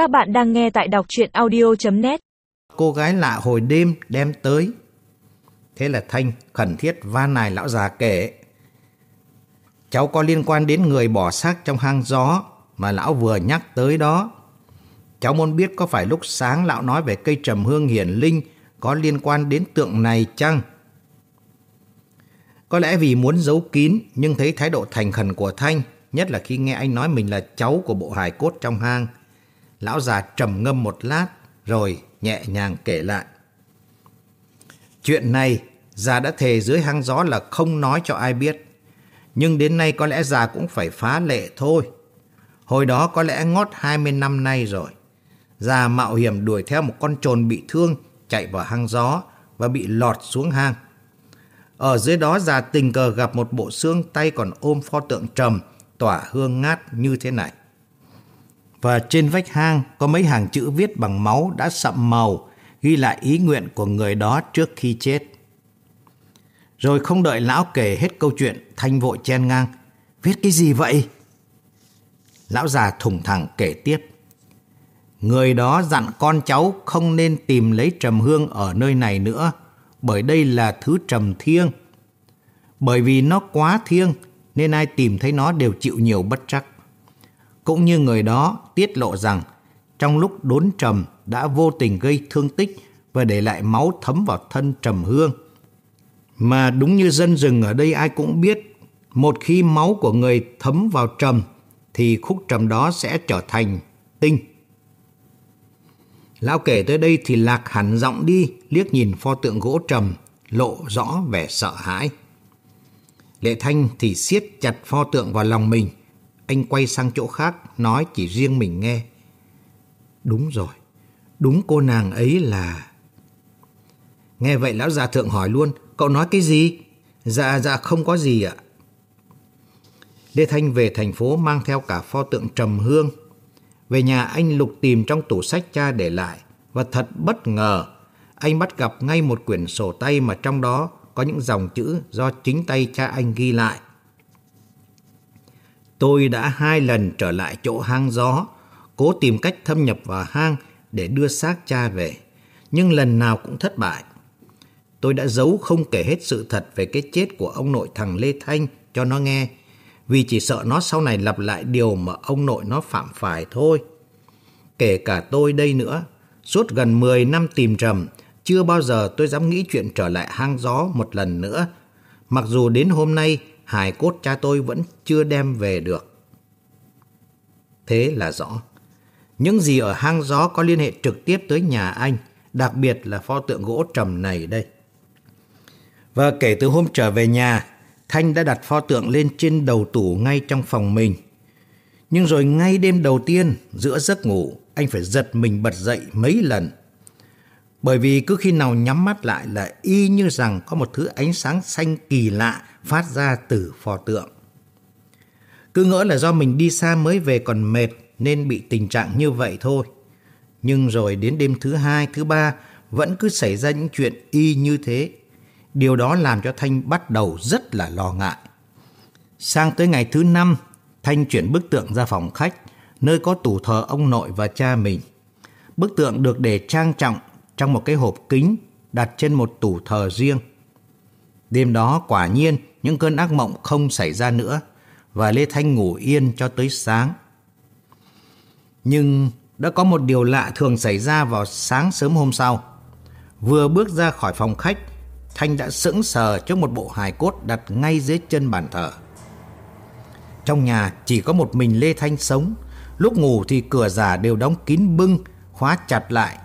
Các bạn đang nghe tại đọc chuyện audio.net Cô gái lạ hồi đêm đem tới. Thế là Thanh khẩn thiết van nài lão già kể. Cháu có liên quan đến người bỏ xác trong hang gió mà lão vừa nhắc tới đó. Cháu muốn biết có phải lúc sáng lão nói về cây trầm hương hiển linh có liên quan đến tượng này chăng? Có lẽ vì muốn giấu kín nhưng thấy thái độ thành khẩn của Thanh, nhất là khi nghe anh nói mình là cháu của bộ hài cốt trong hang. Lão già trầm ngâm một lát, rồi nhẹ nhàng kể lại. Chuyện này, già đã thề dưới hang gió là không nói cho ai biết. Nhưng đến nay có lẽ già cũng phải phá lệ thôi. Hồi đó có lẽ ngót 20 năm nay rồi. Già mạo hiểm đuổi theo một con trồn bị thương, chạy vào hang gió và bị lọt xuống hang. Ở dưới đó già tình cờ gặp một bộ xương tay còn ôm pho tượng trầm, tỏa hương ngát như thế này. Và trên vách hang có mấy hàng chữ viết bằng máu đã sậm màu ghi lại ý nguyện của người đó trước khi chết. Rồi không đợi lão kể hết câu chuyện, Thanh vội chen ngang. Viết cái gì vậy? Lão già thủng thẳng kể tiếp. Người đó dặn con cháu không nên tìm lấy trầm hương ở nơi này nữa, bởi đây là thứ trầm thiêng. Bởi vì nó quá thiêng, nên ai tìm thấy nó đều chịu nhiều bất trắc. Cũng như người đó tiết lộ rằng, trong lúc đốn trầm đã vô tình gây thương tích và để lại máu thấm vào thân trầm hương. Mà đúng như dân rừng ở đây ai cũng biết, một khi máu của người thấm vào trầm, thì khúc trầm đó sẽ trở thành tinh. Lão kể tới đây thì lạc hẳn giọng đi, liếc nhìn pho tượng gỗ trầm, lộ rõ vẻ sợ hãi. Lệ Thanh thì siết chặt pho tượng vào lòng mình. Anh quay sang chỗ khác, nói chỉ riêng mình nghe. Đúng rồi, đúng cô nàng ấy là... Nghe vậy lão già thượng hỏi luôn, cậu nói cái gì? Dạ, dạ không có gì ạ. Lê Thanh về thành phố mang theo cả pho tượng trầm hương. Về nhà anh lục tìm trong tủ sách cha để lại và thật bất ngờ, anh bắt gặp ngay một quyển sổ tay mà trong đó có những dòng chữ do chính tay cha anh ghi lại. Tôi đã hai lần trở lại chỗ hang gió, cố tìm cách thâm nhập vào hang để đưa xác cha về, nhưng lần nào cũng thất bại. Tôi đã giấu không kể hết sự thật về cái chết của ông nội thằng Lê Thanh cho nó nghe, vì chỉ sợ nó sau này lặp lại điều mà ông nội nó phạm phải thôi. Kể cả tôi đây nữa, suốt gần 10 năm tìm trầm, chưa bao giờ tôi dám nghĩ chuyện trở lại hang gió một lần nữa. Mặc dù đến hôm nay, hài cốt cha tôi vẫn chưa đem về được. Thế là rõ. Những gì ở hang gió có liên hệ trực tiếp tới nhà anh, đặc biệt là pho tượng gỗ trầm này đây. Và kể từ hôm trở về nhà, Thanh đã đặt pho tượng lên trên đầu tủ ngay trong phòng mình. Nhưng rồi ngay đêm đầu tiên, giữa giấc ngủ, anh phải giật mình bật dậy mấy lần. Bởi vì cứ khi nào nhắm mắt lại là y như rằng có một thứ ánh sáng xanh kỳ lạ phát ra từ pho tượng. Cứ ngỡ là do mình đi xa mới về còn mệt nên bị tình trạng như vậy thôi. Nhưng rồi đến đêm thứ hai, thứ ba vẫn cứ xảy ra những chuyện y như thế. Điều đó làm cho Thanh bắt đầu rất là lo ngại. Sang tới ngày thứ năm, Thanh chuyển bức tượng ra phòng khách, nơi có tủ thờ ông nội và cha mình. Bức tượng được để trang trọng trong một cái hộp kính đặt trên một tủ thờ riêng. Đêm đó quả nhiên những cơn ác mộng không xảy ra nữa và Lê Thanh ngủ yên cho tới sáng. Nhưng đã có một điều lạ thường xảy ra vào sáng sớm hôm sau. Vừa bước ra khỏi phòng khách, Thanh đã sững sờ trước một bộ hài cốt đặt ngay dưới chân bàn thờ. Trong nhà chỉ có một mình Lê Thanh sống, lúc ngủ thì cửa giả đều đóng kín bưng, khóa chặt lại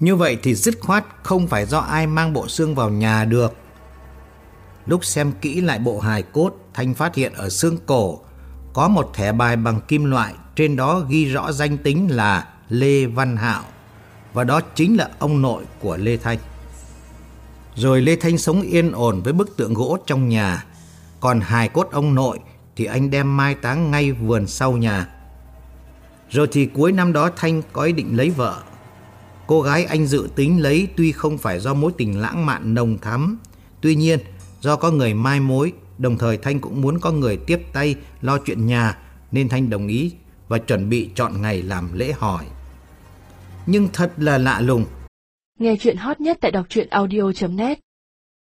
như vậy thì dứt khoát không phải do ai mang bộ xương vào nhà được. Lúc xem kỹ lại bộ hài cốt, Thanh phát hiện ở xương cổ có một thẻ bài bằng kim loại, trên đó ghi rõ danh tính là Lê Văn Hạo và đó chính là ông nội của Lê Thanh. Rồi Lê Thanh sống yên ổn với bức tượng gỗ trong nhà, còn hài cốt ông nội thì anh đem mai táng ngay vườn sau nhà. Rồi thì cuối năm đó Thanh có ý định lấy vợ. Cô gái anh dự tính lấy tuy không phải do mối tình lãng mạn nồng thắm, tuy nhiên do có người mai mối, đồng thời Thanh cũng muốn có người tiếp tay lo chuyện nhà nên Thanh đồng ý và chuẩn bị chọn ngày làm lễ hỏi. Nhưng thật là lạ lùng. Nghe chuyện hot nhất tại đọc truyện audio.net